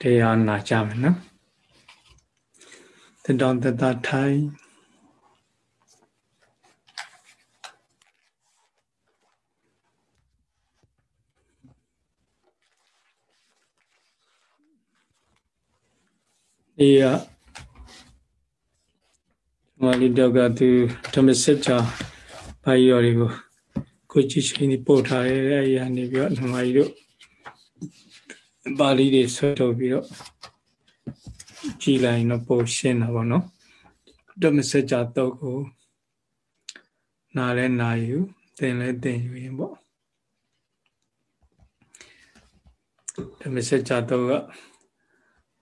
တရားနာကြမယ်နော်တတောင်တတထိုင်ဒီကမာလီတော့ကသူဓမ္မစစ်ချာဘာရော်တွေကိုကိုကြည့်ချင်းပို့ထားရဲအဲ့ဒီကနေပြီးတော့ဓမ္မကြီးတို့ ပါဠိတွေဆွဲထုတ်ပြီးတော့ကြည်လိုက်တော့ပို့ရှင်းတာပေါ့နော်ဓမ္မစကြာတော့ကိုနားလဲနာယူသင်လဲသင်ယူရင်ပေါ့ဓမ္မစကြာတော့က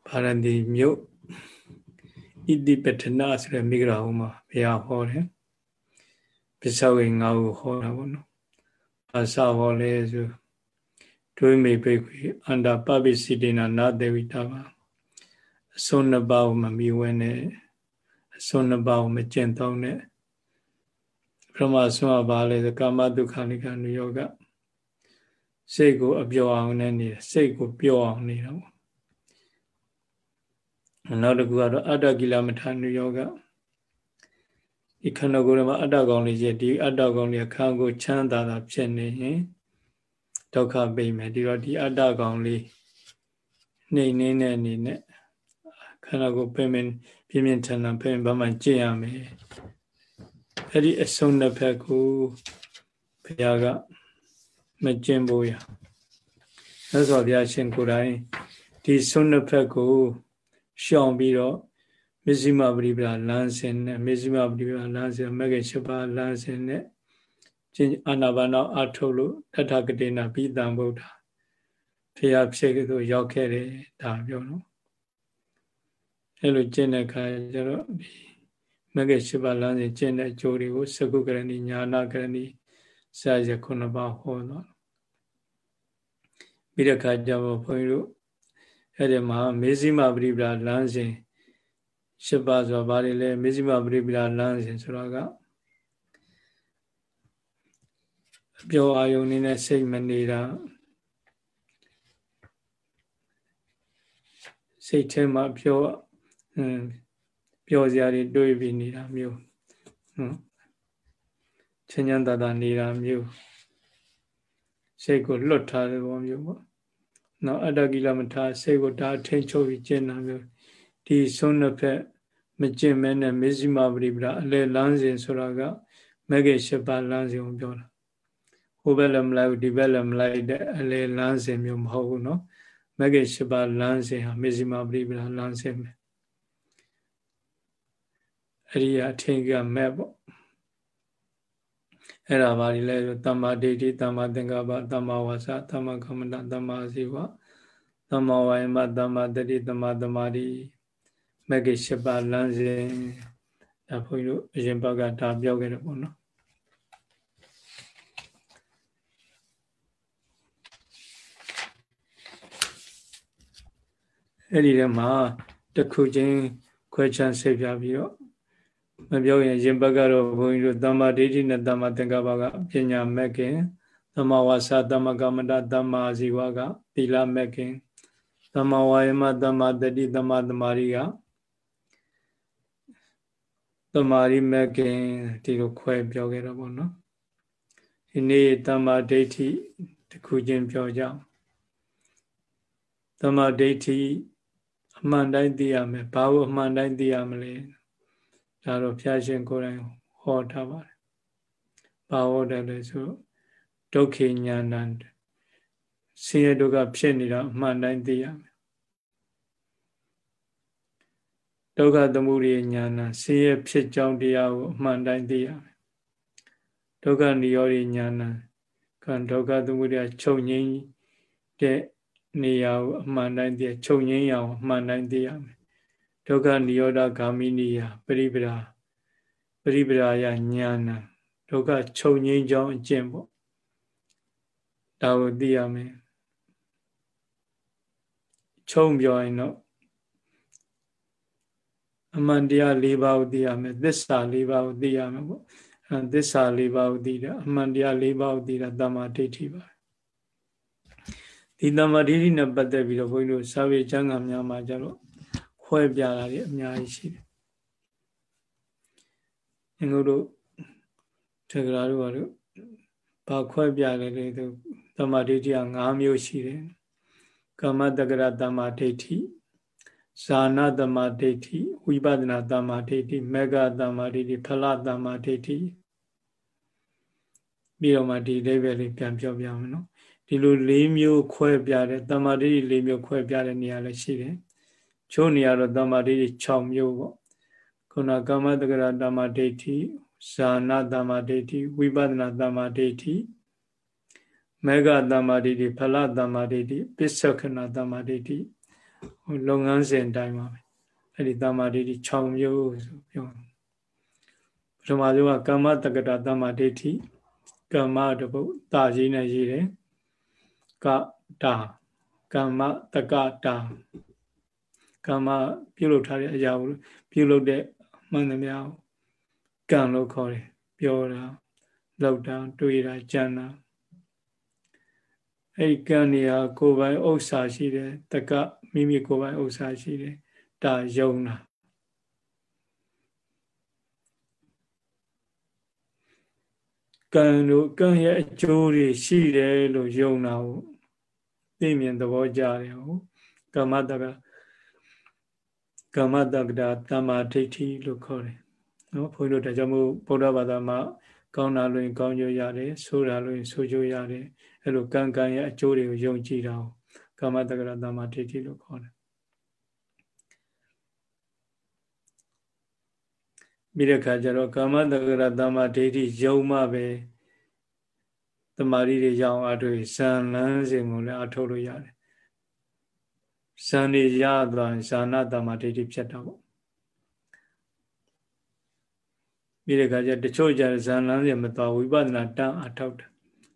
ဗာရဏသီမြို့ဣတိပတနာဆိုတဲ့မိဂရာဟောမှာဘုရားဟောတယ်ပစ္စောဝေငါးခုဟောတာပေါ့နော်ဘာသာဟောလဲဆို ဒွေမေပိခွေအန္တာပပိစိတေနာနာတေဝိတာပါအစွန်းနှစ်ပါးကိုမမီဝဲနဲ့အစွန်းနှစ်ပါးကိုမကျင့်သုံးနဲ့ပရမဆွမ်းပါလဲကာမဒုက္ခနိကနုယောဂစိတ်ကိုအပြောအောင်နဲ့နေစိတ်ကိုပြောအောင်နေတာပေါ့နောက်တစ်ခုကတော့အတ္တကိလမထာနုယောဂဒီခန္ဓာကိုယ်မှာအတ္တကောင်လေးရဲ့ဒီအတ္တကောင်လေးခန္ဓာကိုယ်ချမ်းသာတာဖြစ်နေရင် ဒုက္ခပိမယ်ဒီတော့ဒီအတ္တကောင်လေးနှိမ့်နေတဲ့အနေနဲ့ခန္ဓာကိုယ်ပိမင်းပြင်းပြင်းထန်ထန်ပိမင်းဘာမှကျင့်ရမယ်အဲ့ဒီအဆုံးတစ်ဖက်ကိုဘုရားကမကျင့်ဖို့ရသက်စွာဘုရားရှင်ကိုယ်တိုင်ဒီဆုံးတစ်ဖက်ကိုရှောင်ပြီးတော့မဇ္ဈိမပရိပဒလမ်းစဉ်နဲ့မဇ္ဈိမပရိပဒလမ်းစဉ်မဂ္ဂင်၈ပါးလမ်းစဉ်နဲ့ ကျင့်အာနာပါနောအထုတ်လို့တထကတိနာပိတံဗုဒ္ဓဖျားဖြစ်သို့ရောက်ခဲ့တယ်ဒါပြောနော်အဲလိုကျင့်တဲ့အခါကျတော့ဒီမဂ္ဂင်၈ပါးလမ်းစဉ်ကျင့်တဲ့အကျိုးတွေကိုသကုကရဏီညာနာကရဏီစာရခုနှစ်ပါးဟောတော့ပြီးတဲ့အခါကျတော့ဘုန်းကြီးတို့အဲ့ဒီမှာမေဇိမပရိပဒလမ်းစဉ်၈ပါးဆိုတော့ဗါတွေလဲမေဇိမပရိပဒလမ်းစဉ်ဆိုတော့ကအ ပျော်အာယုန်နေနဲ့စိတ်မနေတာစိတ်ထဲမှာပျော်အင်းပျော်စရာတွေတွေးပြီးနေတာမျိုးနော်ချမ်းချမ်းသာသာနေတာမျိုးစိတ်ကိုလွတ်ထားတဲ့ဘောမျိုးပေါ့နော်အတ္တကိလမထာစိတ်ကိုဒါထိန်ချုပ်ပြီးကျင့်တာမျိုးဒီဆုံးနှစ်ဖက်မကျင့်မဲနဲ့မေဇိမပရိပဒအလေလမ်းစဉ်ဆိုတာကမဂ္ဂင်၈ပါးလမ်းစဉ်ကိုပြောတာ ဟိုဘက်လည်းမလိုက်ဘူးဒီဘက်လည်းမလိုက်တဲ့အလေလမ်းစဉ်မျိုးမဟုတ်ဘူးနော်မဂ္ဂင်၈ပါးလမ်းစဉ်ဟာမေဇိမပရိပဒလမ်းစဉ်ပဲအရိယာအထင်ကမဲ့ပေါ့အဲ့ဒါဘာတွေလဲဆိုတမ္မာဒိဋ္ဌိတမ္မာသင်္ကပ္ပတမ္မာဝါစာတမ္မာကမ္မန္တတမ္မာစီဝတမ္မာဝါယမတမ္မာတတိတမ္မာသမာဓိမဂ္ဂင်၈ပါးလမ်းစဉ်ဒါဘုန်းကြီးတို့အရင်ဘက်ကဒါပြောခဲ့တယ်ပေါ့နော် အဲ့ဒီထဲမှာတစ်ခုချင်းခွဲခြားဆက်ပြပြီးတော့မပြောရင်ရင်ဘက်ကတော့ဘုန်းကြီးတို့တမ္မာဒိဋ္ဌိနဲ့တမ္မာသင်္ကပ္ပကပညာမဲ့ခင်တမ္မာဝါစာတမ္မာကမ္မန္တတမ္မာဇီဝကသီလမဲ့ခင်တမ္မာဝါယမတမ္မာတတိတမ္မာသမารိကတမာရီမကင်ဒီလိုခွဲပြောခဲ့တော့ဗောနော်ဒီနေ့တမ္မာဒိဋ္ဌိတစ်ခုချင်းပြောကြအောင်တမ္မာဒိဋ္ဌိအ မှန်တိုင်းသိရမယ်ဘာလို့အမှန်တိုင်းသိရမလဲဒါတော့ဘုရားရှင်ကိုယ်တိုင်ဟောထားပါတယ်ဘာဟောတယ်လဲဆိုဒုက္ခဉာဏ်ဆင်းရဲဒုက္ခဖြစ်နေတာအမှန်တိုင်းသိရမယ်ဒုက္ခသမုဒယဉာဏဆင်းရဲဖြစ်ကြောင်းတရားကိုအမှန်တိုင်းသိရမယ်ဒုက္ခនិရောဓဉာဏကံဒုက္ခသမုဒယချုပ်ငြိမ်းတဲ့ နေရာကိုအမှန်တိုင်းသိချုပ်ငြိမ်းရအောင်အမှန်တိုင်းသိရမယ်ဒုက္ခនិရောဓဂာမိနိယပရိပရာပရိပရာယဉာဏဒုက္ခချုပ်ငြိမ်းကြောင်းအကျင့်ပေါ့ဒါကိုသိရမယ်ချုံပြောရင်တော့အမှန်တရား၄ပါးကိုသိရမယ်သစ္စာ၄ပါးကိုသိရမယ်ပေါ့အဲသစ္စာ၄ပါးကိုသိတာအမှန်တရား၄ပါးကိုသိတာတမ္မာဒိဋ္ဌိပါ ဒီတမ္မာဒိဋ္ဌိနဲ့ပတ်သက်ပြီးတော့ဘုန်းကြီးတို့စာပေကျမ်းဂန်များမှာကျတော့ခွဲပြတာတွေအများကြီးရှိတယ်။ငါတို့ထေဂရာတို့ကတို့ဘာခွဲပြလဲလေသူတမ္မာဒိဋ္ဌိက၅မျိုးရှိတယ်။ကာမတက္ကရတမ္မာဒိဋ္ဌိဇာနာတမ္မာဒိဋ္ဌိဝိပဿနာတမ္မာဒိဋ္ဌိမေဃတမ္မာဒိဋ္ဌိဖလတမ္မာဒိဋ္ဌိပြီးတော့မှဒီအိဗယ်လေးပြန်ပြောပြမယ်နော် ဒီလို၄မျိုးခွဲပြတဲ့တမ္မာဒိဋ္ဌိ၄မျိုးခွဲပြတဲ့နေရာလည်းရှိတယ်ချို့နေရာတော့တမ္မာဒိဋ္ဌိ6မျိုးပေါ့ခုနကာမတက္ကရတမ္မာဒိဋ္ဌိဇာနာတမ္မာဒိဋ္ဌိဝိပဿနာတမ္မာဒိဋ္ဌိမေဃတမ္မာဒိဋ္ဌိဖလတမ္မာဒိဋ္ဌိပစ္ဆခဏတမ္မာဒိဋ္ဌိလုပ်ငန်းစဉ်တိုင်းပါပဲအဲ့ဒီတမ္မာဒိဋ္ဌိ6မျိုးဆိုပြောပထမဆုံးကကမ္မတက္ကတာတမ္မာဒိဋ္ဌိကမ္မတပုတ်တာကြီးနဲ့ရေးတယ် ကတာကမ္မတက္ကတာကမ္မပြုလုပ်ထားတဲ့အရာကိုပြုလုပ်တဲ့မှန်သမျှကံလို့ခေါ်တယ်ပြောတာလောက်တာတွေးတာကြံတာအဲ့ဒီကံနေရာကိုယ်ပိုင်ဥစ္စာရှိတယ်တက္ကမိမိကိုယ်ပိုင်ဥစ္စာရှိတယ်ဒါယုံတာကံတို့ကံရဲ့အကျိုးတွေရှိတယ်လို့ယုံတာကို သိမြင်သဘောကြတယ်ဟုတ်ကမ္မတကကမ္မတက္ကတာတမ္မာဒိဋ္ဌိလို့ခေါ်တယ်နော်ဘုန်းကြီးတို့ဒါကြောင့်မို့ဗုဒ္ဓဘာသာမှာကောင်းတာလို့ရင်ကောင်းကျိုးရတယ်ဆိုးတာလို့ရင်ဆိုးကျိုးရတယ်အဲ့လိုကံကံရဲ့အကျိုးတွေကိုယုံကြည်တာကိုကမ္မတက္ကရာတမ္မာဒိဋ္ဌိလို့ခေါ်တယ်ပြီးတဲ့ခါကျတော့ကာမတက္ကရာတမ္မာဒိဋ္ဌိယုံမှပဲ တမာရီတွေရအောင်အထုဇံလန်းစဉ်ကိုလည်းအထုတ်လို့ရတယ်ဇံနေရသွားဇာနာတမ္မာဒိဋ္ဌိဖြစ်တာပေါ့ပြီးတဲ့ခါကျတချို့ကျဇံလန်းစဉ်မသွားဝိပဿနာတန်းအထောက်တယ်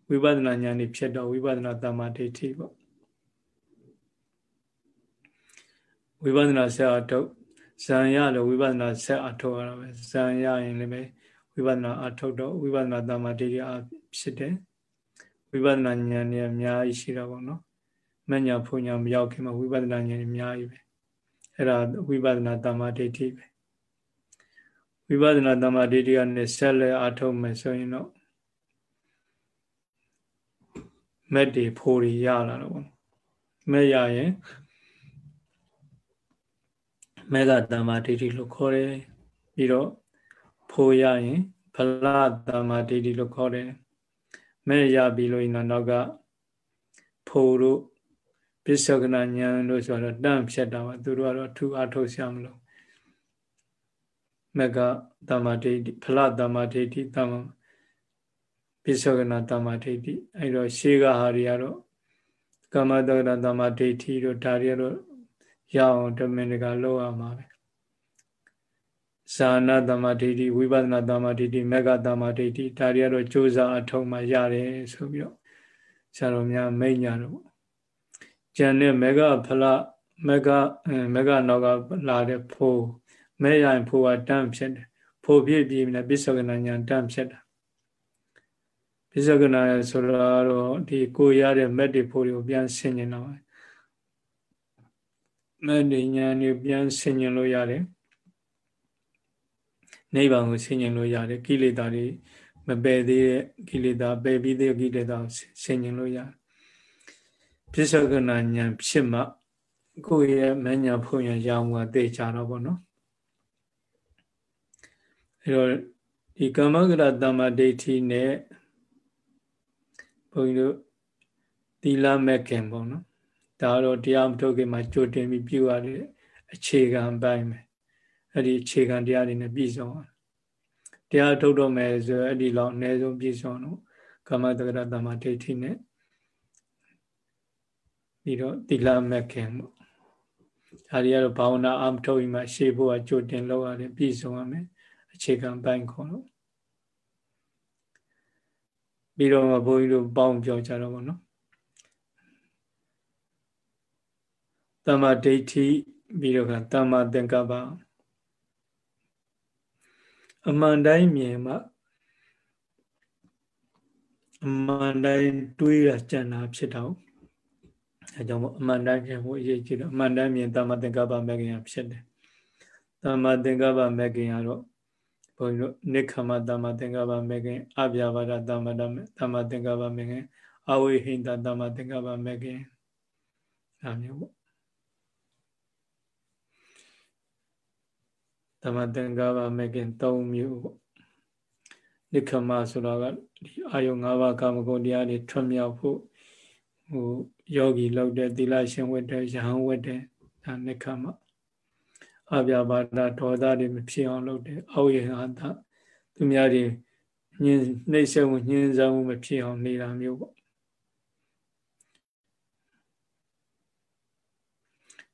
ဝိပဿနာဉာဏ်นี่ဖြစ်တော့ဝိပဿနာတမ္မာဒိဋ္ဌိပေါ့ဝိပဿနာဆက်အထုတ်ဇံရလို့ဝိပဿနာဆက်အထုတ်ရတာပဲဇံရရင်လည်းပဲဝိပဿနာအထုတ်တော့ဝိပဿနာတမ္မာဒိဋ္ဌိအဖြစ်တယ် ဝိပဿနာဉာဏ်เนี่ยအများကြီးရှိတာပေါ့နော်မညာဖုန်ညာမရောက်ခင်မှာဝိပဿနာဉာဏ်အများကြီးပဲအဲ့ဒါဝိပဿနာတမ္မာဒိဋ္ဌိပဲဝိပဿနာတမ္မာဒိဋ္ဌိကနေဆက်လက်အထုတ်မယ်ဆိုရင်တော့မက်တွေဖိုးတွေရလာတော့ပေါ့မက်ရရင်မေဃတမ္မာဒိဋ္ဌိလို့ခေါ်တယ်ပြီးတော့ဖိုးရရင်ဖလတမ္မာဒိဋ္ဌိလို့ခေါ်တယ် မဲ့ရပြီလို့ရင်တော့နောက်ကဖိုးတို့ပစ္စောကနာဉာဏ်တို့ဆိုတော့တန့်ဖြတ်တာပါသူတို့ကတော့ထူအထုတ်ရှာမလို့မကတမ္မာဒိဋ္ဌိဖလတမ္မာဒိဋ္ဌိတမ္မာပစ္စောကနာတမ္မာဒိဋ္ဌိအဲ့တော့ရှေးကဟာတွေကတော့ကမ္မတက္ကတမ္မာဒိဋ္ဌိတို့ဒါတွေကတော့ရအောင်တမင်တကာလောက်ရမှာပဲ ဇာနာတမ္မာဒိဋ္ဌိဝိပဿနာတမ္မာဒိဋ္ဌိမေဃတမ္မာဒိဋ္ဌိဒါတွေကတော့ကြိုးစားအထောက်မှရတယ်ဆိုပြီးတော့ဆရာတော်များမိတ်ညာတော့ကျန်တဲ့မေဃဖလမေဃမေဃနောက်ကလာတဲ့ဖိုးမဲရရင်ဖိုးကတန့်ဖြစ်တယ်ဖိုးပြည့်ပြည့်နဲ့ပစ္စောကနာညာတန့်ဖြစ်တာပစ္စောကနာဆိုတော့ဒီကိုရတဲ့မက်တွေဖိုးတွေကိုပြန်ဆင်ញင်တော့မက်တွေညာတွေပြန်ဆင်ញင်လို့ရတယ် နိဗ္ဗာန်ကိုဆင်ញင်လို့ရတယ်ကိလေသာတွေမပယ်သေးတဲ့ကိလေသာပယ်ပြီးတဲ့ကိလေသာဆင်ញင်လို့ရတယ်ပစ္စောကနာညာဖြစ်မှကိုယ့်ရဲ့မညာဖုန်ရရောင်းကသိကြတော့ဗောနော်အဲတော့ဒီကမ္မဂရတမ္မာဒိဋ္ဌိနဲ့ဘုန်းကြီးတို့သီလမဲ့ခင်ပေါ့နော်ဒါတော့တရားမထုတ်ခင်မှာကြိုတင်ပြီးပြုရတဲ့အခြေခံပိုင်းပဲ အဲ့ဒီအခြေခံတရားတွေနဲ့ပြည့်စုံအောင်တရားထုတ်တော့မယ်ဆိုအဲ့ဒီလောက်အနည်းဆုံးပြည့်စုံတော့ကမ္မတက္ကရတမ္မာဒိဋ္ဌိနဲ့ပြီးတော့သီလမဲ့ခင်ပေါ့ဒါတွေကတော့ဘာဝနာအမထုတ်ရင်မှရှေ့ဖို့ကကြိုတင်လောက်ရတယ်ပြည့်စုံရမယ်အခြေခံပိုင်းခေါ်တော့ပြီးတော့ဘုန်းကြီးတို့ပေါင်းပြောကြတော့ဗောနော်တမ္မာဒိဋ္ဌိပြီးတော့ကတမ္မာသင်္ကပ္ပ အမှန်တိုင်းမြင်မှအမှန်တိုင်းတွေးရကြံတာဖြစ်တော့အဲကြောင့်အမှန်တမ်းမြင်ဖို့အရေးကြီးတယ်အမှန်တမ်းမြင်တမ္မသင်္ကပ္ပမဂ္ဂင်ဖြစ်တယ်တမ္မသင်္ကပ္ပမဂ္ဂင်ကတော့ဘုန်းကြီးတို့နိခမတမ္မသင်္ကပ္ပမဂ္ဂင်အပြာပါဒတမ္မတတမ္မသင်္ကပ္ပမဂ္ဂင်အဝိဟိန္တတမ္မသင်္ကပ္ပမဂ္ဂင်အဲမျိုးပေါ့ တမ္မသင်္ကပ္ပမဂ္ဂင်၃မျိုးပေါ့နိခမဆိုတော့ကဒီအာယု၅ပါးကာမဂုဏ်တရားတွေထွတ်မြောက်ဖို့ဟိုယောဂီလောက်တဲ့သီလရှင်ဝတ်တဲ့ယဟန်ဝတ်တဲ့ဒါနိခမအပြပါဒဒေါသတွေမဖြစ်အောင်လုပ်တယ်အောက်ရဟန္တာသူများတွေညင်နှိမ့်ဆက်မှုညင်ဆောင်မှုမဖြစ်အောင်နေတာမျိုးပေါ့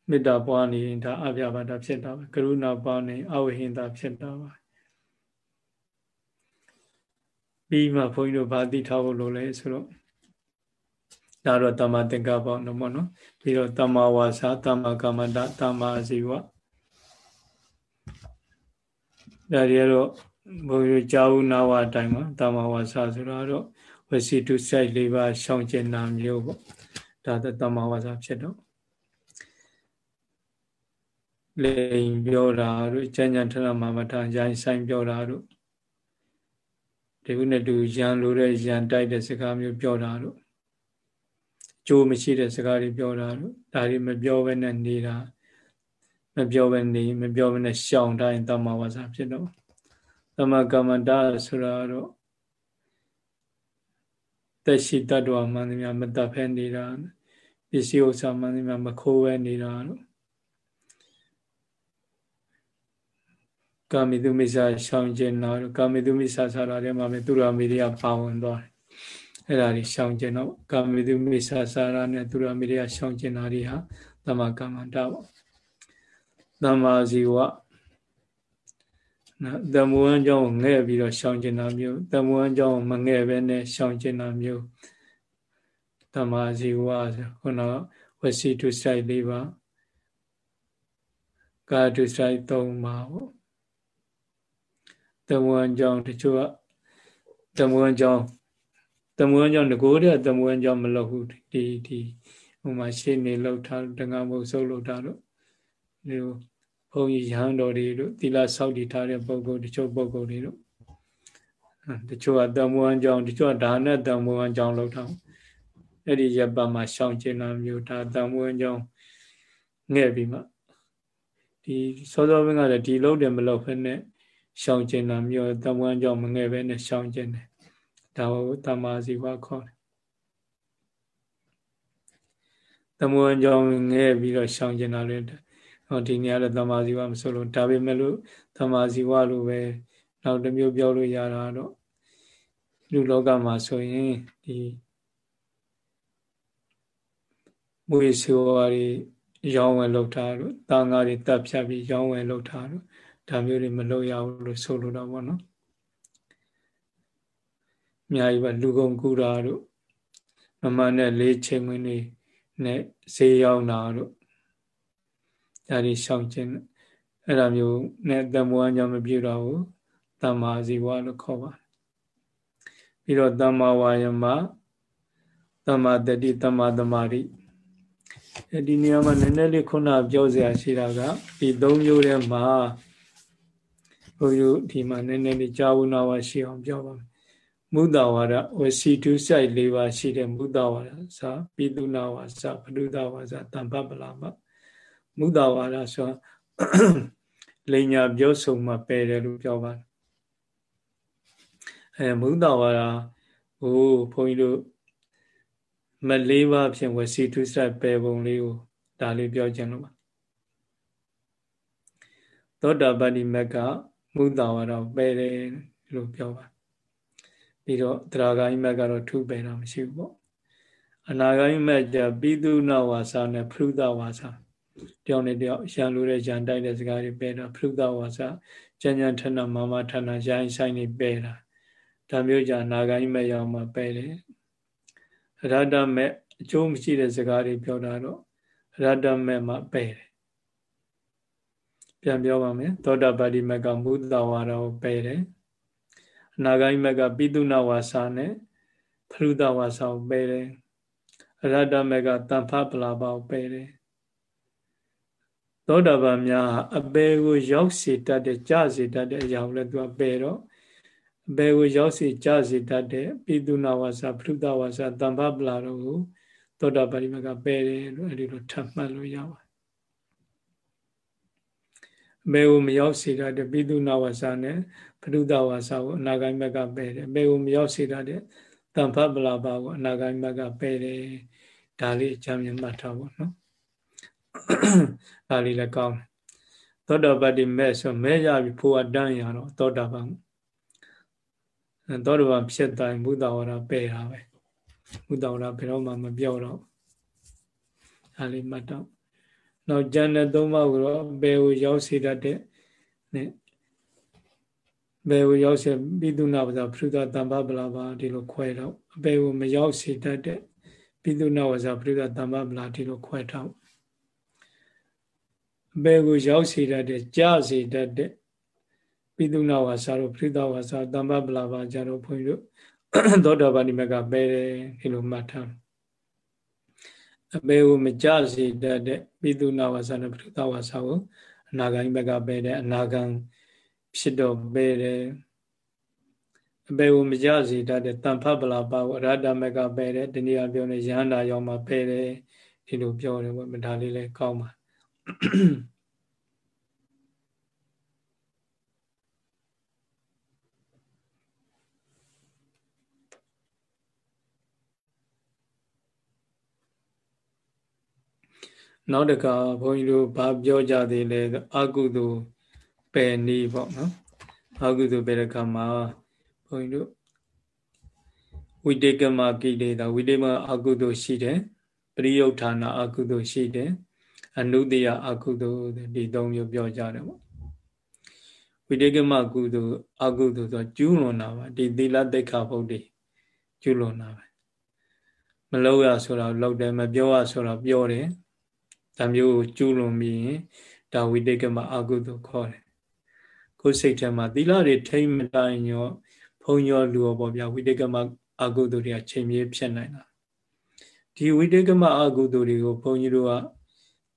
မေတ္တာပွားနေရင်ဒါအပြပါဒဖြစ်တာပဲကရုဏာပွားနေအဝိဟိန္တာဖြစ်တာပါပြီးမှဘုန်းကြီးတို့ဗာတိထားဖို့လိုလဲဆိုတော့ဒါတော့တမ္မာသင်္ကပ္ပနော်ပေါ့နော်ပြီးတော့တမ္မာဝါစာတမ္မာကမ္မန္တတမ္မာဇီဝဒါတွေကတော့ဘုန်းကြီးကြာဦးနာဝအတိုင်းမှာတမ္မာဝါစာဆိုတော့ဝစီတုစိုက်လေးပါရှောင်းကျင်နာမျိုးပေါ့ဒါတမ္မာဝါစာဖြစ်တော့ လိန်ပြောတာတို့ကျန်ကျန်ထထမမထရိုင်းဆိုင်ပြောတာတို့ဒီခုနဲ့တူရန်လိုတဲ့ရန်တိုက်တဲ့စကားမျိုးပြောတာတို့ကြိုးမရှိတဲ့စကားတွေပြောတာတို့ဒါတွေမပြောဘဲနဲ့နေတာမပြောဘဲနေမပြောဘဲနဲ့ရှောင်တိုင်းတမဝါစာဖြစ်တော့သမကမ္မန္တဆိုတာတော့တက်ရှိတတ်တော်မှန်သမျှမတတ်ဖဲနေတာပစ္စည်းဥစ္စာမှန်သမျှမခိုးဘဲနေတာတို့ ကာမိတုမိစ္ဆာရှောင်ကျင်တာတို့ကာမိတုမိစ္ဆာဆိုတာထဲမှာပဲသူရမေရိယပါဝင်သွားတယ်အဲ့ဒါတွေရှောင်ကျင်တော့ကာမိတုမိစ္ဆာစာရနဲ့သူရမေရိယရှောင်ကျင်တာတွေဟာသမကမ္မန္တပေါ့သမ္မာဇီဝနော်တမဝန်းကြောင့်ငဲ့ပြီးတော့ရှောင်ကျင်တာမျိုးတမဝန်းကြောင့်မငဲ့ပဲနဲ့ရှောင်ကျင်တာမျိုးသမ္မာဇီဝဆိုခုနဝစီတုစိုက်၄ပါးကာတုစိုက်၃ပါးပေါ့ တမဝန်းကြောင့်တချို့ကတမဝန်းကြောင့်တမဝန်းကြောင့်ငကိုးတဲ့တမဝန်းကြောင့်မလုပ်ဘူးဒီဒီဟိုမှာရှေ့နေလောက်ထားတငါမုတ်ဆုပ်လောက်ထားတော့ဒီဘုန်းကြီးရဟန်းတော်တွေတို့သီလဆောက်တည်ထားတဲ့ပုဂ္ဂိုလ်တချို့ပုဂ္ဂိုလ်တွေတို့တချို့ကတမဝန်းကြောင့်တချို့ကဒါနဲ့တမဝန်းကြောင့်လောက်ထားအဲ့ဒီရပ်ပတ်မှာရှောင်ကျင်တာမျိုးဒါတမဝန်းကြောင့်ငဲ့ပြီးမှဒီစောစောဘင်းကလည်းဒီလုံးတယ်မလောက်ဖက်နဲ့ ရှောင်ကျင်တာမျိုးတမဝန်းကြောင့်မငဲ့ပဲနဲ့ရှောင်ကျင်တယ်ဒါကိုတမ္မာဇီဝခေါ်တယ်တမဝန်းကြောင့်ငဲ့ပြီးတော့ရှောင်ကျင်တာလေဟောဒီနေရာတော့တမ္မာဇီဝမဆိုလို့ဒါပေမဲ့လို့တမ္မာဇီဝလို့ပဲနောက်တစ်မျိုးပြောလို့ရတာတော့လူလောကမှာဆိုရင်ဒီမွေဆိုဝါတွေရောင်းဝယ်လုပ်တာတို့တာငါတွေတပ်ဖြတ်ပြီးရောင်းဝယ်လုပ်တာတို့ ဒါမျိုးတွေမလုပ်ရဘူးလို့ဆိုလိုတော့ဗောနော်အများကြီးပဲလူကုန်ကူတာတို့မမနဲ့လေးချိန်မင်းတွေနဲ့ဈေးရောက်တာတို့ဒါတွေရှောင်ခြင်းအဲ့ဒါမျိုးနဲ့တမွမ်းကြောင့်မပြည့်တော့ဘူးတမ္မာဇီဝလို့ခေါ်ပါတယ်ပြီးတော့တမ္မာဝါယမတမ္မာတတိတမ္မာသမာဓိဒီနေရာမှာနည်းနည်းလေးခုနပြောစရာရှိတာကဒီသုံးမျိုးထဲမှာ ဘုရားဒီမှာနည်းနည်းလေးကြာဝနာဝရှိအောင်ပြောပါမယ်မုဒ္ဒဝါဒဝစီတုစိုက်၄ပါးရှိတဲ့မုဒ္ဒဝါဒစာပိတုနာဝါစာပတုဒဝါစာတမ္ပပလာမမုဒ္ဒဝါဒဆိုလိညာပြောဆိုမှပယ်တယ်လို့ပြောပါတယ်အဲမုဒ္ဒဝါဒဟိုဘုန်းကြီးတို့မလေးပါဖြင့်ဝစီတုစိုက်ပယ်ပုံလေးကိုဒါလေးပြောခြင်းလို့ပါသောတာပတ္တိမက မုဒ္ဒဝါဒပယ်တယ်လို့ပြောပါပြီးတော့တရားဂိုင်းမက်ကတော့ထုပယ်တာမရှိဘူးပေါ့အနာဂိုင်းမက်ကြပိသုနဝါစာနဲ့ဖရုဒဝါစာတယောက်နဲ့တယောက်ရန်လိုတဲ့ရန်တိုက်တဲ့စကားတွေပယ်တာဖရုဒဝါစာကျန်ကျန်ထဏမမထဏရိုင်းဆိုင်နေပယ်တာဒါမျိုးကြနာဂိုင်းမက်ရောက်မှပယ်တယ်ရတ္တမက်အကျိုးမရှိတဲ့စကားတွေပြောတာတော့ရတ္တမက်မှပယ်တယ် ပြန်ပြောပါမယ်သောတာပတ္တိမက်ကမုဒ္ဒဝါဒကိုပယ်တယ်အနာဂိမကပိတုနာဝါစာနဲ့ဖရုဒဝါစာကိုပယ်တယ်အရတ္တမေကတန်ဖပလာပါကိုပယ်တယ်သောတာပန်များအပေကိုရောက်စေတတ်တဲ့ကြစေတတ်တဲ့အရာကိုလည်းသူကပယ်တော့အပေကိုရောက်စေကြစေတတ်တဲ့ပိတုနာဝါစာပရုဒဝါစာတမ္ပပလာတို့ကိုသောတာပတိမကပယ်တယ်လို့အဲဒီလိုထပ်မှတ်လို့ရပါတယ် အပေကိုမရောက်စေတတ်တဲ့ပိတုနာဝါစာနဲ့ပရုဒဝါစာကိုအနာဂိမကပယ်တယ်အပေကိုမရောက်စေတတ်တဲ့တမ္ပပလာပါကိုအနာဂိမကပယ်တယ်ဒါလေးအကြမ်းမြင်မှတ်ထားပါနော်ဒါလေးလည်းကောင်းတယ်သောတာပတ္တိမဲ့ဆိုမဲ့ရပြီဖို့အတန်းရတော့သောတာပန်သောတာပန်ဖြစ်တိုင်းဘုဒ္ဓဝါဒပယ်တာပဲဘုဒ္ဓဝါဒဘယ်တော့မှမပြောတော့ဒါလေးမှတ်တော့ နောက်ကျန်တဲ့သုံးပါးကိုတော့ဘယ်ကိုရောက်စေတတ်တဲ့နဲ့ဘယ်ကိုရောက်စေပိသုနာပဇာပရုဒတမ္ပပလာပါဒီလိုခွဲတော့အဘယ်ကိုမရောက်စေတတ်တဲ့ပိသုနာဝဇာပရိသတမ္ပပလာဒီလိုခွဲထားအဘယ်ကိုရောက်စေတတ်တဲ့ကြားစေတတ်တဲ့ပိသုနာဝါစာတို့ပရိသဝါစာတမ္ပပလာပါကြတော့ဘုန်းကြီးတို့သောတာပတိမကပဲဒီလိုမှတ်ထား အဘယ်ကိုမကြစေတတ်တဲ့ပိသုနာဝါစာနဲ့ပရိသဝါစာကိုအနာဂံဘက်ကပဲတဲ့အနာဂံဖြစ်တော့ပဲတယ်အပေကိုမကြစီတတ်တဲ့တန်ဖတ်ပလာပါကိုအရတ္တမကပဲတယ်ဒီနေ့အပြောနေရဟန္တာရောက်မှပဲတယ်ဒီလိုပြောတယ်ပေါ့ဒါလေးလည်းကောင်းပါ နောက်တကဘုန်းကြီးတို့ဘာပြောကြသေးလဲအကုသိုလ်ပယ်နည်းပေါ့နော်အကုသိုလ်ပယ်တဲ့ခါမှာဘုန်းကြီးတို့ဝိတေကမကိလေသာဝိတေမအကုသိုလ်ရှိတယ်ပရိယုဌာနာအကုသိုလ်ရှိတယ်အနုတ္တယအကုသိုလ်ဒီသုံးမျိုးပြောကြတယ်ပေါ့ဝိတေကမကုသိုလ်အကုသိုလ်ဆိုကျူးလွန်တာပါဒီသီလတိတ်ခါဘုဒ္ဓကျူးလွန်တာပဲမလောက်ရဆိုတော့လောက်တယ်မပြောရဆိုတော့ပြောတယ် ဒါမျိုးကိုကျူးလွန်ပြီးရင်ဒါဝိတေကမအကုသိုလ်ခေါ်တယ်ကိုယ်စိတ်ထဲမှာသီလတွေထိမ့်မတိုင်းရောဘုံရောလူရောပေါ့ဗျာဝိတေကမအကုသိုလ်တွေကချိန်မြေးဖြစ်နိုင်တာဒီဝိတေကမအကုသိုလ်တွေကိုဘုန်းကြီးတို့က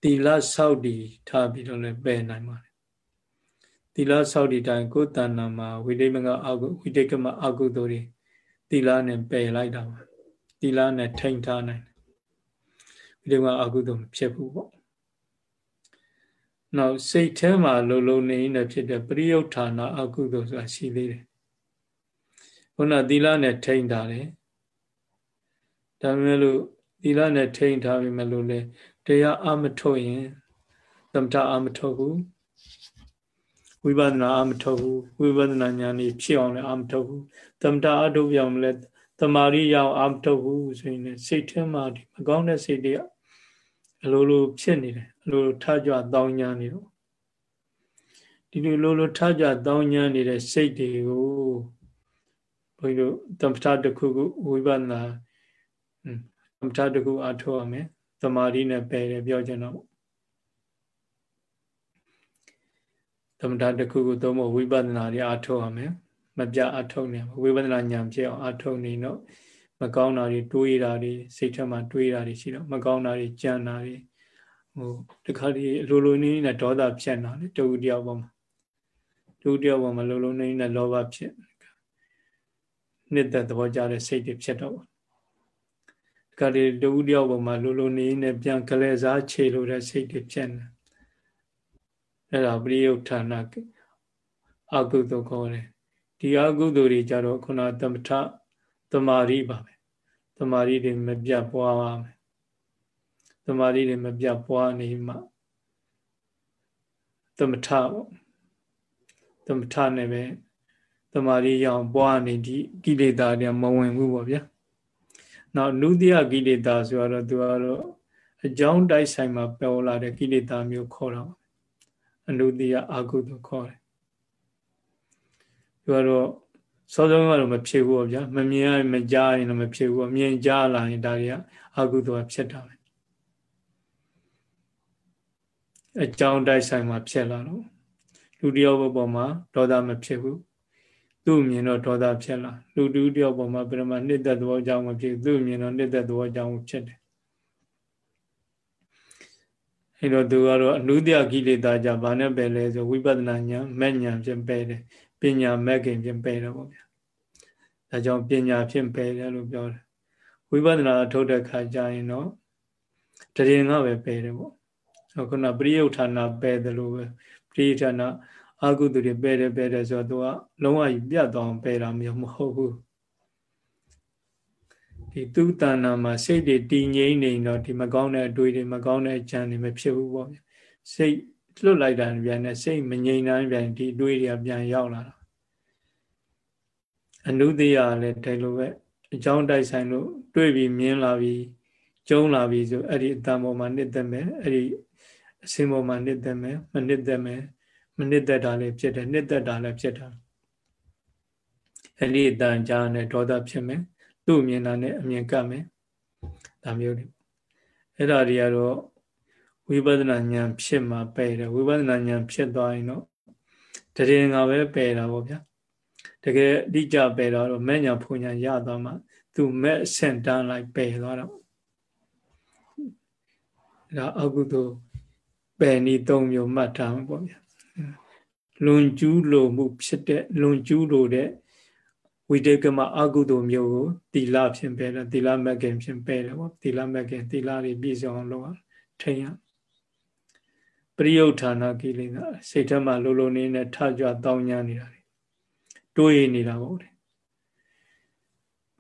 သီလဆောက်တည်ထားပြီးတော့လည်းပယ်နိုင်ပါတယ်သီလဆောက်တည်တိုင်းကိုယ်တဏ္ဍာမှာဝိတေကမအကုဝိတေကမအကုသိုလ်တွေသီလနဲ့ပယ်လိုက်တာပါသီလနဲ့ထိန်းထားနိုင် ဝိတေကမအကုသိုလ်ဖြစ်ဘူးပေါ့နောက်စိတ်ထဲမှာလုံလုံနေနေဖြစ်တဲ့ပရိယုဌာနာအကုသိုလ်ဆိုတာရှိသေးတယ်ခုနသီလနဲ့ထိန်းထားတယ်ဒါပေမဲ့လို့သီလနဲ့ထိန်းထားပြီမလို့လေတရားအမထုတ်ရင်သမထအမထုတ်ဘူးဝိပဿနာအမထုတ်ဘူးဝိပဿနာဉာဏ်นี่ဖြစ်အောင်လည်းအမထုတ်ဘူးသမထအထုတ်ပြောင်းလည်းတမာရီရအောင်အမထုတ်ဘူးဆိုရင်စိတ်ထဲမှာဒီမကောင်းတဲ့စိတ်တွေ အလိုလိုဖြစ်နေတယ်အလိုလိုထကြွတောင်းညာနေတော့ဒီလိုလိုလိုထကြွတောင်းညာနေတဲ့စိတ်တွေကိုဘုန်းကြီးတို့သမထတစ်ခုခုဝိပဿနာသမထတစ်ခုအထောက်ရမယ်သမာဓိနဲ့ပယ်တယ်ပြောချင်တော့သမထတစ်ခုခုသုံးဖို့ဝိပဿနာတွေအထောက်ရမယ်မပြအထောက်နေဝိပဿနာဉာဏ်ဖြစ်အောင်အထောက်နေတော့ မကောင်းတာတွေတွေးတာတွေစိတ်ထဲမှာတွေးတာတွေရှိတော့မကောင်းတာတွေကြံတာတွေဟိုတခါတည်းအလိုလိုနေနေဒေါသဖြစ်တာလေတူတယောက်ပေါ်မှာတူတယောက်ပေါ်မှာလိုလိုနေနေလောဘဖြစ်နှစ်သက်သဘောကြတဲ့စိတ်တွေဖြစ်တော့ပါတခါတည်းတူတယောက်ပေါ်မှာလိုလိုနေနေပြန်ကလေးစားခြေလိုတဲ့စိတ်တွေဖြစ်နေအဲ့ဒါပရိယုဌာနအကုသိုလ်ခေါ်တယ်ဒီအကုသိုလ်တွေကြတော့ခုနသမထ တမာရီပါပဲတမာရီတွေမပြတ်ပွားပါမယ်တမာရီတွေမပြတ်ပွားနေမှသမထပေါ့သမထနဲ့ပဲတမာရီရောင်ပွားနေဒီကိလေသာတွေမဝင်ဘူးပေါ့ဗျာနောက်နုတ္တိယကိလေသာဆိုတော့သူကတော့အကြောင်းတိုက်ဆိုင်မှာပေါ်လာတဲ့ကိလေသာမျိုးခေါ်တော့အနုတ္တိယအာဟုသို့ခေါ်တယ်သူကတော့ စောစောကတော့မဖြစ်ဘူးဗျာမမြင်ရမကြားရင်လည်းမဖြစ်ဘူးအမြင်ကြားလာရင်ဒါတွေကအကုသိုလ်ဖြစ်တာပဲအကြောင်းတိုက်ဆိုင်မှာဖြစ်လာတော့လူတယောက်ပေါ်မှာဒေါသမဖြစ်ဘူးသူ့မြင်တော့ဒေါသဖြစ်လာလူတူတယောက်ပေါ်မှာပြမနှစ်သက်သဘောကြောင့်မဖြစ်သူ့မြင်တော့နှစ်သက်သဘောကြောင့်ဖြစ်တယ်အဲတော့သူကတော့အနုတ္တယကိလေသာကြဘာနဲ့ပယ်လဲဆိုဝိပဿနာဉာဏ်မဲ့ဉာဏ်ဖြင့်ပယ်တယ် ပညာမဲ့ခင်ဖြင့်ပယ်တယ်ပေါ့ဗျာဒါကြောင့်ပညာဖြင့်ပယ်တယ်လို့ပြောတယ်ဝိပဿနာထုတ်တဲ့ခါကျရင်တော့တရင်ကပဲပယ်တယ်ပေါ့ခုနပရိယုဌာဏပယ်တယ်လို့ပဲပရိယုဌာဏအာဟုသူတွေပယ်တယ်ပယ်တယ်ဆိုတော့သူကလုံးဝပြတ်သွားအောင်ပယ်တာမျိုးမဟုတ်ဘူးဒီသူတဏ္ဍာမှာစိတ်တွေတည်ငြိမ်နေတော့ဒီမကောင်းတဲ့အတွေ့တွေမကောင်းတဲ့အကြံတွေမဖြစ်ဘူးပေါ့စိတ် လွတ်လိုက်တာပြန်နဲ့စိတ်မငြိမ်တာပြန်ဒီအတွေ့တွေကပြန်ရောက်လာတာအနုတ္တိယလည်းဒီလိုပဲအကြောင်းတိုက်ဆိုင်လို့တွေ့ပြီးမြင်လာပြီးကျုံလာပြီးဆိုအဲ့ဒီအတန်ပေါ်မှာနှစ်သက်မယ်အဲ့ဒီအစင်ပေါ်မှာနှစ်သက်မယ်မနှစ်သက်မယ်မနှစ်သက်တာလည်းဖြစ်တယ်နှစ်သက်တာလည်းဖြစ်တာအဲ့ဒီအတန်ကြားနဲ့ဒေါသဖြစ်မယ်သူ့မြင်တာနဲ့အမြင်ကပ်မယ်ဒါမျိုးတွေအဲ့ဒါတွေကတော့ ဝိပဿနာဉာဏ်ဖြစ်မှပယ်တယ်ဝိပဿနာဉာဏ်ဖြစ်သွားရင်တော့တရင်ကပဲပယ်တာပေါ့ဗျာတကယ်အတိအကျပယ်တော့မဲ့ညာဖုန်ညာရသွားမှသူမဲ့အဆင့်တန်းလိုက်ပယ်သွားတော့ဒါအကုသိုလ်ပယ်နည်း၃မျိုးမှတ်ထားမှာပေါ့ဗျာလွန်ကျူးလိုမှုဖြစ်တဲ့လွန်ကျူးလိုတဲ့ဝိတေကမအကုသိုလ်မျိုးကိုသီလဖြင့်ပယ်တယ်သီလမဂ္ဂင်ဖြင့်ပယ်တယ်ပေါ့သီလမဂ္ဂင်သီလတွေပြည့်စုံအောင်လုပ်အောင်ထိန်ရ ပရိယုဌာဏကိလေသာစိတ်ထဲမှာလိုလိုနေနဲ့ထကြွတောင်းညနေတာတွေးနေတာပေါ့လေ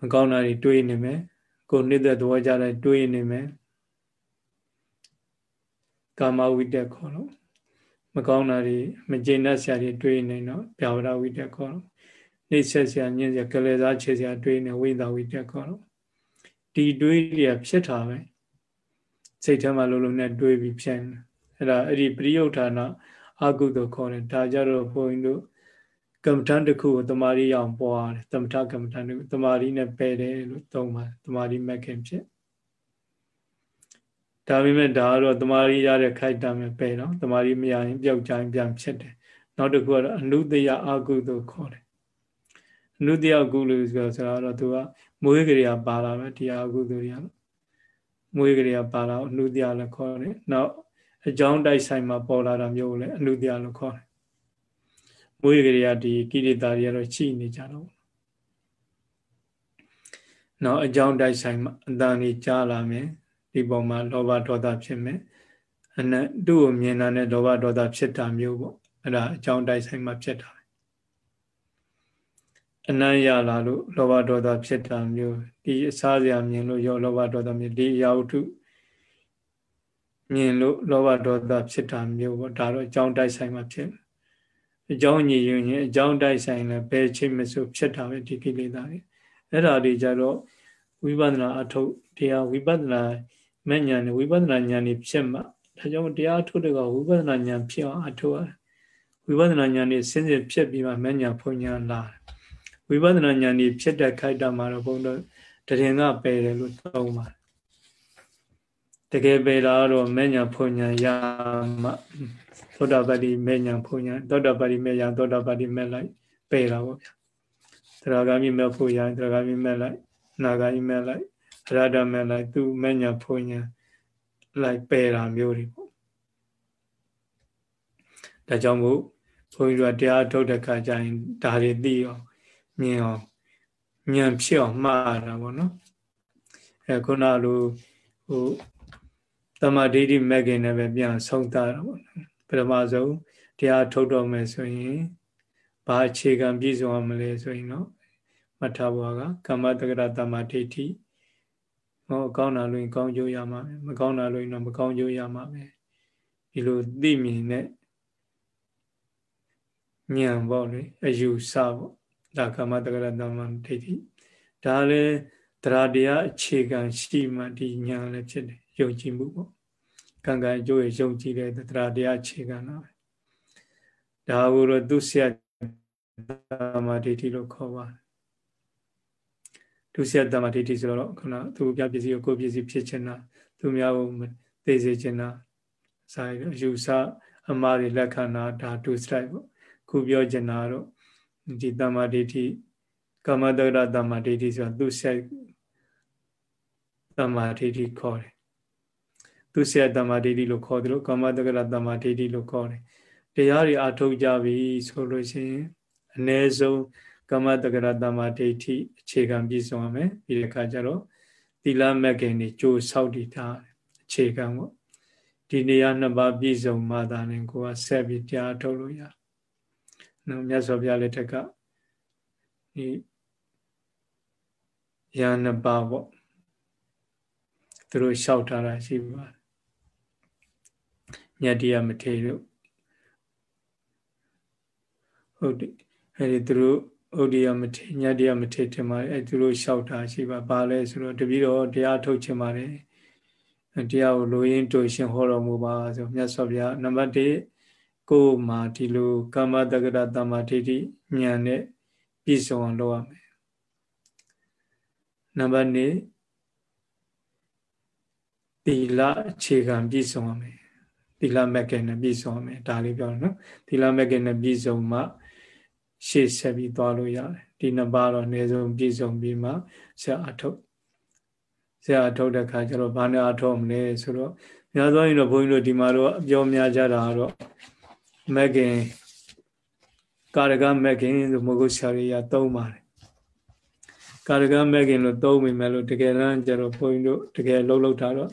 မကောင်းတာတွေတွေးနေမယ်ကိုနှစ်သက်သဘောကြတဲ့တွေးနေမယ်ကာမဝိတက်ခေါ်လို့မကောင်းတာတွေမကျေနပ်စရာတွေတွေးနေတော့ဗျာဝရဝိတက်ခေါ်လို့နှိမ့်ဆက်စရာညှင်းစရာကလေးစားချေစရာတွေးနေဝိသဝိတက်ခေါ်လို့ဒီတွေးတွေကဖြစ်တာပဲစိတ်ထဲမှာလုံးလုံးနဲ့တွေးပြီးဖြစ်နေ အဲ့ဒါအဲ့ဒီပရိယုဌာဏအာကုသိုလ်ခေါ်တယ်ဒါကြတော့ဘုန်းကြီးတို့ကမ္မဋ္ဌာန်းတစ်ခုကိုတမာရီအောင်ပွားတယ်သမထကမ္မဋ္ဌာန်းတစ်ခုတမာရီနဲ့ပယ်တယ်လို့သုံးပါတယ်တမာရီမက်ခင်ဖြစ်ဒါပေမဲ့ဒါကတော့တမာရီရတဲ့ခိုက်တာမဲ့ပယ်တော့တမာရီမရရင်ပျောက်ကြရင်ပြန်ဖြစ်တယ်နောက်တစ်ခုကတော့အနုတ္တယအာကုသိုလ်ခေါ်တယ်အနုတ္တယကုလို့ဆိုတော့သူကမွေးကြရပါလာပဲဒီအာကုသိုလ်တွေကတော့မွေးကြရပါလာအနုတ္တယလည်းခေါ်တယ်နောက် အကြောင်းတိုက်ဆိုင်မှာပေါ်လာတာမျိုးကိုလည်းအနုတ္တယလို့ခေါ်တယ်မွေးကြရဒီကိရိတာတွေကတော့ရှိနေကြတော့နောက်အကြောင်းတိုက်ဆိုင်မှာအတန်ကြီးကြားလာမယ်ဒီပုံမှာလောဘဒေါသဖြစ်မယ်အနတ်သူ့ကိုမြင်တာနဲ့လောဘဒေါသဖြစ်တာမျိုးပေါ့အဲ့ဒါအကြောင်းတိုက်ဆိုင်မှာဖြစ်တာအနံ့ရလာလို့လောဘဒေါသဖြစ်တာမျိုးဒီအစားစရာမြင်လို့ရောလောဘဒေါသမျိုးဒီအရာဝတ္ထု မြင်လို့လောဘဒေါသဖြစ်တာမျိုးပေါ့ဒါတော့အကြောင်းတိုက်ဆိုင်မှာဖြစ်အကြောင်းညီရင်အကြောင်းတိုက်ဆိုင်လည်းဘယ်ချိန်မဆိုဖြစ်တာပဲဒီကိလေသာတွေအဲ့ဒါတွေကြတော့ဝိပဿနာအထုတ်တရားဝိပဿနာမဲ့ညာနဲ့ဝိပဿနာညာနေဖြစ်မှဒါကြောင့်တရားအထုတ်တဲ့ကဝိပဿနာညာဖြစ်အောင်အထုတ်ရတယ်ဝိပဿနာညာနေစဉ်စဉ်ဖြစ်ပြီးမှမဲ့ညာဖွညာလာဝိပဿနာညာနေဖြစ်တဲ့ခိုက်တာမှာတော့ဘုန်းတော်တရင်ကပယ်တယ်လို့သုံးပါတယ် တကယ်ပယ်တာတော့မဲ့ညာဖွညာရမှသောတာပတိမဲ့ညာဖွညာသောတာပတိမဲ့ညာသောတာပတိမဲ့လိုက်ပယ်တာပေါ့ဗျာသရဂါမိမဲ့ဖို့ရသရဂါမိမဲ့လိုက်နာဂါမိမဲ့လိုက်အရဒမဲ့လိုက်သူမဲ့ညာဖွညာလိုက်ပယ်တာမျိုးတွေပေါ့ဒါကြောင့်မို့ဘုန်းကြီးတို့တရားထုတ်တဲ့ခါကျရင်ဒါတွေသိအောင်မြင်အောင်ဉာဏ်ဖြစ်အောင်မှားတာပေါ့နော်အဲခုနလိုဟို တမဒိဋ္ဌိမဂ္ဂင်နဲ့ပဲပြန်ဆုံးသတာပေါ့ပထမဆုံးတရားထုတ်တော့မယ်ဆိုရင်ဘာအခြေခံပြည့်စုံအောင်မလဲဆိုရင်တော့မထဘွားကကမ္မတက္ကရတမဒိဋ္ဌိဟောကောင်းတာလို့ကောင်းကျိုးရမှာပဲမကောင်းတာလို့တော့မကောင်းကျိုးရမှာပဲဒီလိုသိမြင်တဲ့ဉာဏ်ပေါ့လေအယူဆပေါ့ဒါကမ္မတက္ကရတမဒိဋ္ဌိဒါလည်းတရားတရားအခြေခံရှိမှဒီဉာဏ်လည်းဖြစ်တယ် ယုံကြည်မှုပေါ့ကံကံအကျိုးရယုံကြည်တဲ့တရားတရားအခြေခံတာပဲဒါကိုတော့သူဆရာတမဒိဋ္ဌိလို့ခေါ်ပါတယ်သူဆရာတမဒိဋ္ဌိဆိုတော့ခုနသူပြပစ္စည်းကိုကိုပစ္စည်းဖြစ်ချင်တာသူများကိုသိစေချင်တာစာရအယူဆအမှားတွေလက်ခံတာဒါသူစတိုက်ပေါ့ခုပြောချင်တာတော့ဒီတမ္မာဒိဋ္ဌိကာမတရတမ္မာဒိဋ္ဌိဆိုတာသူဆက်တမ္မာဒိဋ္ဌိခေါ်တယ် သူသူဆရာတမ္မာဒိဋ္ဌိလို့ခေါ်တယ်လို့ကာမတက္ကရတမ္မာဒိဋ္ဌိလို့ခေါ်တယ်တရားတွေအထုတ်ကြပြီဆိုလို့ရှိရင်အ ਨੇ ဆုံးကမ္မတက္ကရတမ္မာဒိဋ္ဌိအခြေခံပြည့်စုံရမယ်ပြီးတဲ့အခါကျတော့သီလမဂ္ဂင်တွေကြိုးဆောက်တည်ထားအခြေခံပေါ့ဒီနေရာနှစ်ပါးပြည့်စုံမှသာလင်ကိုယ်ကဆက်ပြီးတရားထုတ်လို့ရနော်မြတ်စွာဘုရားလက်ထက်ကဒီရဟန်းနှစ်ပါးပေါ့သူတို့လျှောက်ထားတာရှိပါတယ် ညတ္တိယမထေရတို့ဟုတ်တယ်အဲဒီသူတို့ဥဒိယမထေညတ္တိယမထေထင်ပါတယ်အဲသူတို့လျှောက်တာရှိပါဘာလဲဆိုတော့တပည့်တော်တရားထုတ်ချင်ပါတယ်တရားကိုလိုရင်းတို့ရှင်ဟောတော်မူပါဆိုမြတ်စွာဘုရားနံပါတ်1ကိုယ်မှာဒီလိုကာမတက္ကရတမ္မာဒိဋ္ဌိဉာဏ်နဲ့ပြည့်စုံအောင်လုပ်ရမယ်နံပါတ်2သီလအခြေခံပြည့်စုံရမယ် သီလမက်ကင်နဲ့ပြည့်စုံရမယ်ဒါလေးပြောနော်သီလမက်ကင်နဲ့ပြည့်စုံမှရှေ့ဆက်ပြီးသွားလို့ရတယ်ဒီနှစ်ပါးတော့အနည်းဆုံးပြည့်စုံပြီးမှဆက်အထုတ်ဆက်အထုတ်တဲ့ခါကျတော့ဘာနဲ့အထုတ်မလဲဆိုတော့များသောရင်တော့ဘုန်းကြီးတို့ဒီမှာတော့အပြောများကြတာတော့မက်ကင်ကာရကမက်ကင်ဆိုမဟုတ်ဆရာကြီးကသုံးပါတယ်ကာရကမက်ကင်လို့သုံးမိမယ်လို့တကယ်တမ်းကျတော့ဘုန်းကြီးတို့တကယ်လှုပ်လှုပ်တာတော့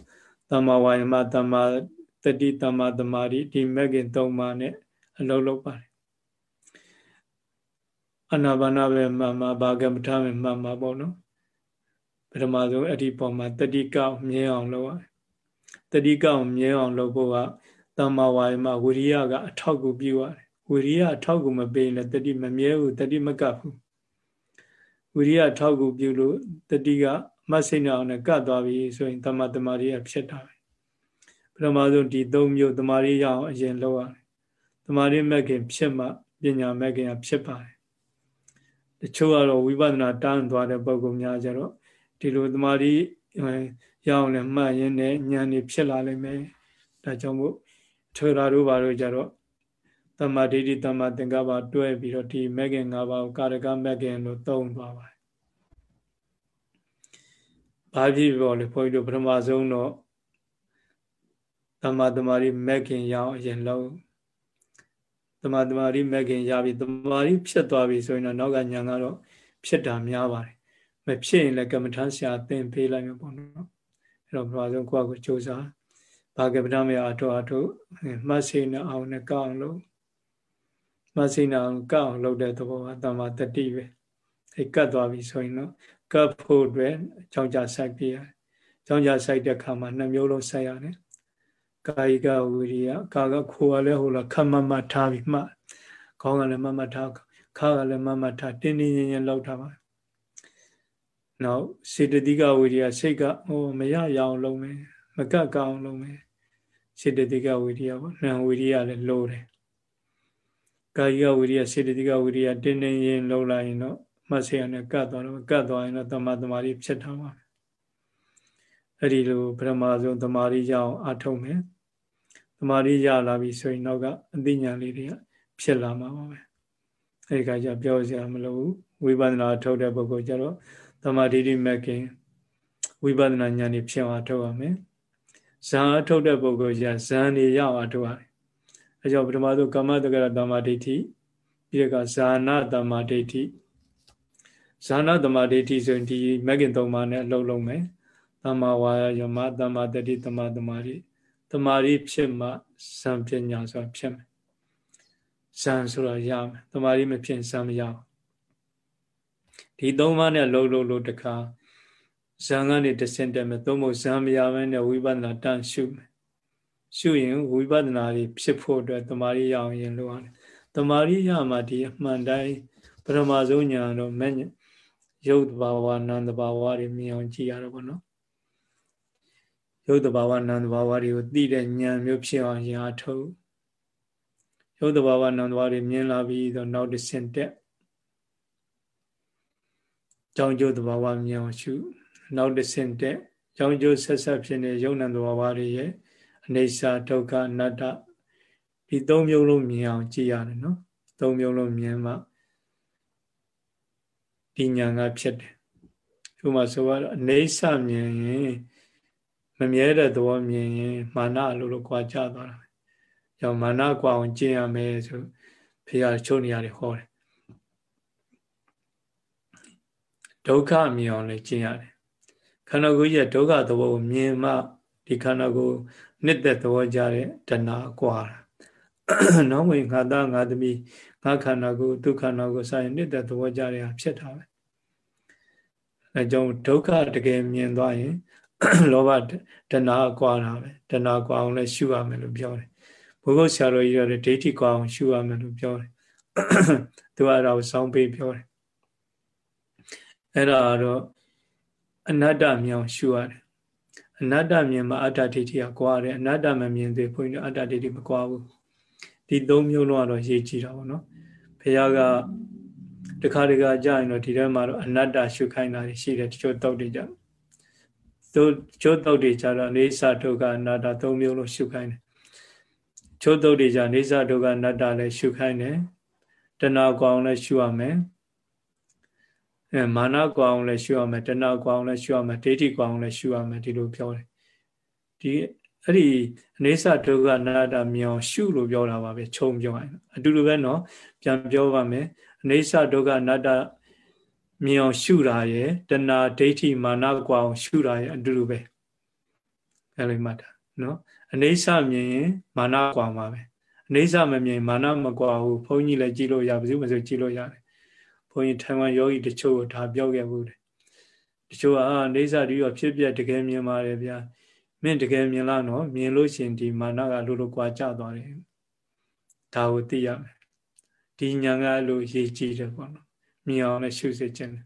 တမ္မာဝါယမတမ္မာ တတိတမ္မာတမာတိဒီမက်ကင်သုံးပါနဲ့အလုပ်လုပ်ပါတယ်အနာဘာနာပဲမှန်မှာဘာကမ္မထာပဲမှန်မှာပေါ့နော်ပထမဆုံးအဲ့ဒီပုံမှာတတိကောက်မြဲအောင်လုပ်ရတယ်တတိကောက်မြဲအောင်လုပ်ဖို့ကတမ္မာဝါယမဝိရိယကအထောက်ကူပြုရတယ်ဝိရိယအထောက်ကူမပေးရင်လည်းတတိမမြဲဘူးတတိမကပ်ဘူးဝိရိယအထောက်ကူပြုလို့တတိကမဆိတ်အောင်နဲ့ကတ်သွားပြီဆိုရင်တမ္မာတမာရိယဖြစ်တာပဲ ပထမဆုံးဒီ၃မျိုးတမာရိယအောင်အရင်လုပ်ရတယ်တမာရိမက်ခင်ဖြစ်မှပညာမက်ခင်ဖြစ်ပါတယ်တချို့ကတော့ဝိပဿနာတန်းသွားတဲ့ပုံကများကြတော့ဒီလိုတမာရိရအောင်လည်းမှတ်ရင်းနဲ့ဉာဏ်တွေဖြစ်လာလိမ့်မယ်ဒါကြောင့်မို့ထေရာတို့ဘာလို့ကြတော့တမ္မာဒိဋ္ဌိတမ္မာသင်္ကပ္ပတွဲပြီးတော့ဒီမဂ္ဂင်၅ပါးကိုကာရကမဂ္ဂင်လို့သုံးသွားပါတယ်။ဘာဖြစ်ပေါ်လဲဘုန်းကြီးတို့ပထမဆုံးတော့ တမ္မာတမာရီမဂ္ဂင်ရအောင်အရင်လုံးတမ္မာတမာရီမဂ္ဂင်ရပြီတမာရီဖြစ်သွားပြီဆိုရင်တော့နောက်ကညာကတော့ဖြစ်တာများပါတယ်။မဖြစ်ရင်လည်းကမ္မထဆရာသင်ပေးလိုက်မှာပေါ့နော်။အဲ့တော့ပထမဆုံးကိုယ့်ကိုစ조사ဘာကပ္ပဏမယအထောအထုမှတ်စိနေအောင်နဲ့ကောင်းလို့မစိနာကောက်အောင်လုပ်တဲ့သဘောကတမ္မာတတိပဲအဲကတ်သွားပြီဆိုရင်တော့ကတ်ဖို့အတွက်ကြောင်းကြဆိုင်ပြရတယ်ကြောင်းကြဆိုင်တဲ့ခါမှာနှမျိုးလုံးဆိုင်ရတယ် ကာယကဝိရိယကာကခိုးရလဲဟိုလားခမမထားပြီးမှခေါင်းကလည်းမမထားခါကလည်းမမထားတင်းတင်းရင်ရင်လောက်ထားပါနောက်စေတသိကဝိရိယစိတ်ကဟိုမရရအောင်လုပ်မယ်မကတ်ကအောင်လုပ်မယ်စေတသိကဝိရိယပေါ့နံဝိရိယလည်းလိုတယ်ကာယကဝိရိယစေတသိကဝိရိယတင်းတင်းရင်လှုပ်လိုက်ရင်တော့မှတ်စေရနဲ့ကတ်သွားတော့ကတ်သွားရင်တော့တမတမာရီဖြစ်ထားပါမယ်အဲ့ဒီလိုပထမဆုံးတမာရီရအောင်အထုတ်မယ်တ မာရီရလာပြီဆိုရင်တော့ကအသိဉာဏ်လေးတွေကဖြစ်လာမှာပါပဲအဲ့ဒီကကြပြောစရာမလိုဘူးဝိပဿနာထုတ်တဲ့ပုဂ္ဂိုလ်ကျတော့တမာတိတိမက်ကင်ဝိပဿနာဉာဏ်นี่ဖြစ်အောင်ထုတ်ရမယ်ဇာအထုတ်တဲ့ပုဂ္ဂိုလ်ကျဇာနေရအောင်ထုတ်ရတယ်အဲကြောင့်ပထမဆုံးကာမတက္ကရတမ္မာဒိဋ္ဌိပြီးတော့ဇာနာတမ္မာဒိဋ္ဌိဇာနာတမ္မာဒိဋ္ဌိဆိုရင်ဒီမဂ္ဂင်၃ပါးနဲ့အလုံးလုံးမယ်တမ္မာဝါယမတမ္မာတတိတမ္မာတမာရိတ မာရိဖြစ်မှဇံပညာဆိုတာဖြစ်မယ်ဇံဆိုတော့ရမယ်တမာရိမဖြစ်ဇံမရဘူးဒီ၃ပါးနဲ့လုံးလုံးလို့တခါဇံကနေတဆင့်တက်မယ်သို့မဟုတ်ဇံမရဘဲနဲ့ဝိပဿနာတန်ရှုမယ်ရှုရင်ဝိပဿနာတွေဖြစ်ဖို့အတွက်တမာရိရအောင်ရင်လိုရတယ်တမာရိရမှာဒီအမှန်တိုင်းပထမဆုံးညာတော့မဲ့ရုပ်တဘာဝနာမ်တဘာဝတွေမြင်အောင်ကြည့်ရတော့ဗောနော် ရုပ်တဘာဝနာမ်တဘာဝတွေကိုသိတဲ့ဉာဏ်မျိုးဖြစ်အောင်ရာထုတ်ရုပ်တဘာဝနာမ်တဘာဝတွေမြင်လာပြီးတော့နောက်တစ်ဆင့်တက်ကြောင်းကျိုးတဘာဝမြင်အောင်ရှုနောက်တစ်ဆင့်တက်ကြောင်းကျိုးဆက်ဆက်ဖြစ်နေရုပ်နာမ်တဘာဝတွေရဲ့အနေစာဒုက္ခအနတ္တဒီသုံးမျိုးလုံးမြင်အောင်ကြည့်ရတယ်နော်သုံးမျိုးလုံးမြင်မှဒီညာကဖြစ်တယ်ဥပမာဆိုတော့အနေစာမြင်ရင် မမြဲတဲ့သဘောမြင်ရင်မာနလို့လို့ကြွားကြသွားတာပဲ။ကြောင့်မာနကြွားအောင်ကျင့်ရမယ်ဆိုဖေရချုံနေရတယ်ဟောတယ်။ဒုက္ခမြင်အောင်လည်းကျင့်ရတယ်။ခန္ဓာကိုယ်ရဲ့ဒုက္ခသဘောကိုမြင်မှဒီခန္ဓာကိုယ်နှစ်သက်သဘောကြတဲ့တဏှာကွာတာ။နောက်ဝင်ငါသားငါသမီးငါခန္ဓာကိုယ်ဒုက္ခနာကိုစာရင်နှစ်သက်သဘောကြတဲ့ဟာဖြစ်တာပဲ။အဲကြောင့်ဒုက္ခတကယ်မြင်သွားရင် လောဘတဏှာကွာတာပဲတဏှာကွာအောင်လည်းရှုရမယ်လို့ပြောတယ်ဘုဂုတ်ဆရာတော်ကြီးကလည်းဒိဋ္ဌိကွာအောင်ရှုရမယ်လို့ပြောတယ်သူကအဲ့ဒါကိုစောင်းပေးပြောတယ်အဲ့ဒါတော့အနတ္တမြောင်ရှုရတယ်အနတ္တမြင်မှာအတ္တဒိဋ္ဌိကကွာတယ်အနတ္တမမြင်သေးဘုန်းကြီးအတ္တဒိဋ္ဌိမကွာဘူးဒီသုံးမျိုးလုံးကတော့ရေးကြည့်တာပေါ့နော်ဘုရားကတခါတခါကြာရင်တော့ဒီထဲမှာတော့အနတ္တရှုခိုင်းတာရှိတယ်တချို့တောက်တွေကြတို့ ချိုးတုတ်တွေကြတော့နေသဒုက္ခအနတ္တသုံးမျိုးလို့ရှုခိုင်းတယ်ချိုးတုတ်တွေကြနေသဒုက္ခအနတ္တလည်းရှုခိုင်းတယ်တဏှာကောင်လည်းရှုရမယ်အဲမာနကောင်လည်းရှုရမယ်တဏှာကောင်လည်းရှုရမယ်ဒိဋ္ဌိကောင်လည်းရှုရမယ်ဒီလိုပြောတယ်ဒီအဲ့ဒီအနေဆဒုက္ခအနတ္တမြောင်ရှုလို့ပြောတာပါပဲခြုံပြောရင်အတူတူပဲเนาะပြန်ပြောပါမယ်အနေဆဒုက္ခအနတ္တ မြင်အောင်ရှုတာရယ်တဏှာဒိဋ္ဌိမာနကွာအောင်ရှုတာရယ်အတူတူပဲအဲ့လိုမှတ်တာနော်အနေဆမြင်ရင်မာနကွာမှာပဲအနေဆမမြင်မာနမကွာဘူးဘုန်းကြီးလည်းကြည့်လို့ရပါဘူးမဆိုကြည့်လို့ရတယ်ဘုန်းကြီးထိုင်ဝမ်ယောဂီတချို့ဒါပြောခဲ့ဘူးတယ်တချို့ကအနေဆဒီရောဖြစ်ပြတကယ်မြင်ပါတယ်ဗျာမင်းတကယ်မြင်လားနော်မြင်လို့ရှင်ဒီမာနကလိုလိုကွာကြသွားတယ်ဒါကိုသိရမယ်ဒီညာကလို့ရေးကြည့်တယ်ပေါ့နော် မြင်အောင်လည်းရှုစေခြင်းတယ်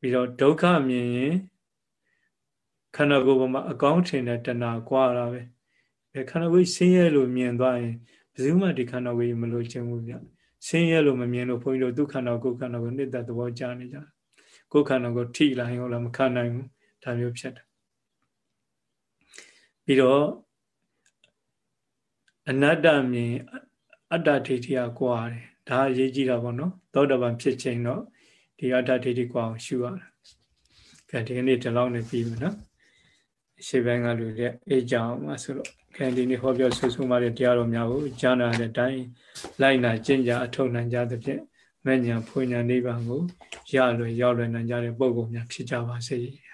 ပြီးတော့ဒုက္ခမြင်ရင်ခန္ဓာကိုယ်ပေါ်မှာအကောင်းထင်တဲ့တဏှာကွာတာပဲအဲခန္ဓာကိုယ်ဆင်းရဲလို့မြင်သွားရင်ဘယ်သူမှဒီခန္ဓာကိုယ်မလို့ခြင်းဘူးဗျဆင်းရဲလို့မမြင်လို့ဘုန်းကြီးတို့ဒုက္ခနာကိုယ်ခန္ဓာကိုနှစ်သက်သဘောကြားနေကြတယ်ကိုယ်ခန္ဓာကိုထိလာရင်ဟုတ်လားမခံနိုင်ဘူးဒါမျိုးဖြစ်တယ်ပြီးတော့အနတ္တမြင်အတ္တဒိဋ္ဌိကကွာတယ်ဒါအရေးကြီးတာပေါ့နော် သောတပန်ဖြစ်ခြင်းတော့ဒီအတ္တဒိဋ္ဌိကွာအောင်ရှုရတာကဲဒီကနေ့ဒီလောက်နဲ့ပြီးမယ်နော်ရှေ့ပိုင်းကလူတွေအေးကြအောင်ပါဆိုတော့ခဲဒီနေ့ဟောပြောဆွဆွမှတဲ့တရားတော်များကိုကြားနာတဲ့အတိုင်းလိုက်နာကျင့်ကြအထောက်နိုင်ကြသဖြင့်မဲ့ညာဖွညာနိဗ္ဗာန်ကိုရလွယ်ရောက်လွယ်နိုင်ကြတဲ့ပုဂ္ဂိုလ်များဖြစ်ကြပါစေ။